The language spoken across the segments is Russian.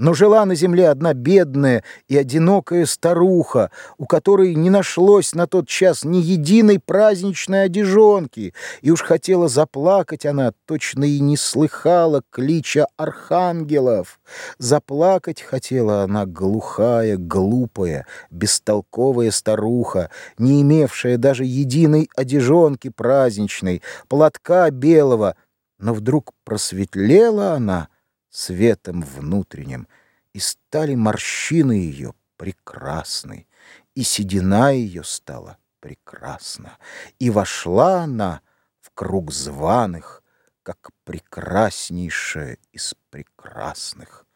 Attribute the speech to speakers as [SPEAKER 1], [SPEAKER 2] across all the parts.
[SPEAKER 1] Но жила на земле одна бедная и одинокая старуха, у которой не нашлось на тот час ни единой праздничной одежонки, и уж хотела заплакать она, точно и не слыхала клича архангелов. Заплакать хотела она глухая, глупая, бестолковая старуха, не имевшая даже единой одежонки праздничной, платка белого, но вдруг просветлела она — светом внутренним, и стали морщины ее прекрасны, и седина ее стала прекрасна, и вошла она в круг званых, как прекраснейшая из прекрасных.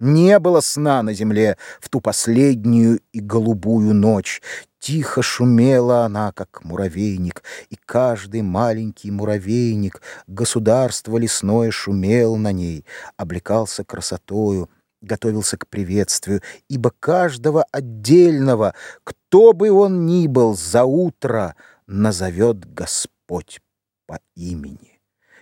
[SPEAKER 1] Не было сна на земле в ту последнюю и голубую ночь. Тихо шумела она, как муравейник, и каждый маленький муравейник, государство лесное шумел на ней, облекался красотою, готовился к приветствию, ибо каждого отдельного, кто бы он ни был, за утро назовет Господь по имени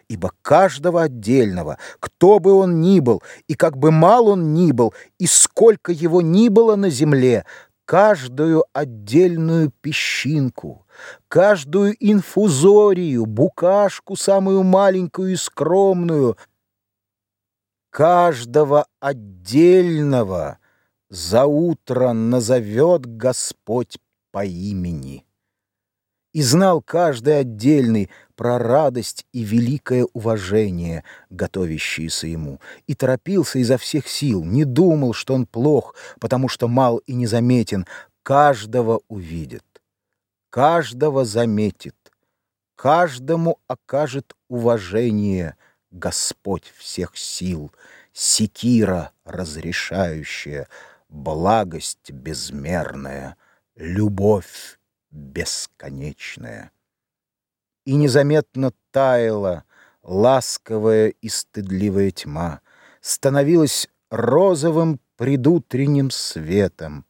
[SPEAKER 1] ибо каждого отдельного, кто бы он ни был, и как бы мал он ни был, и сколько его ни было на земле, каждую отдельную песчинку, каждую инфузорию, букашку самую маленькую и скромную, каждого отдельного за утро назовет Господь по имени и знал каждый отдельный про радость и великое уважение, готовящиеся ему, и торопился изо всех сил, не думал, что он плох, потому что мал и незаметен, каждого увидит, каждого заметит, каждому окажет уважение Господь всех сил, секира разрешающая, благость безмерная, любовь бесконечное. И незаметно таяла ласковая и стыдливая тьма, становилась розовым предутренним светом.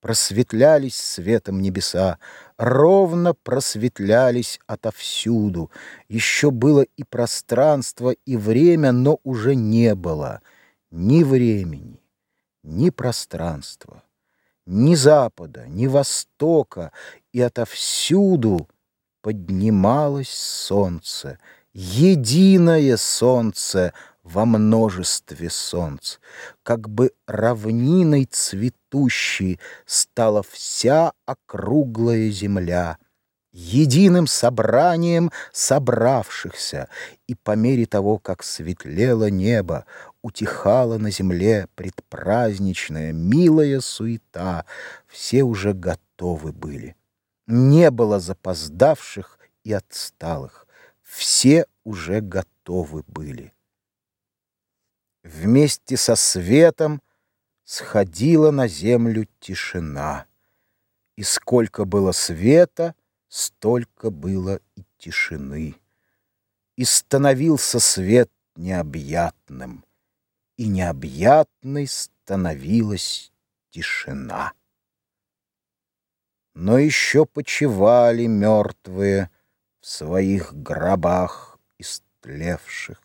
[SPEAKER 1] Просветлялись светом небеса, ровно просветлялись отовсюду. Еще было и пространство, и время, но уже не было ни времени, ни пространства ни запада, ни востока, и отовсюду поднималось солнце, единое солнце во множестве солнц, как бы равниной цветущей стала вся округлая земля, единым собранием собравшихся, и по мере того, как светлело небо, утихала на земле предпраздничная, милая суета, все уже готовы были. Не было запоздавших и отсталых, все уже готовы были. Вместе со светом сходила на землю тишина, и сколько было света — столько было и тишины. И становился свет необъятным, и необъятной становилась тишина. Но еще почивали мертвые в своих гробах истлевших.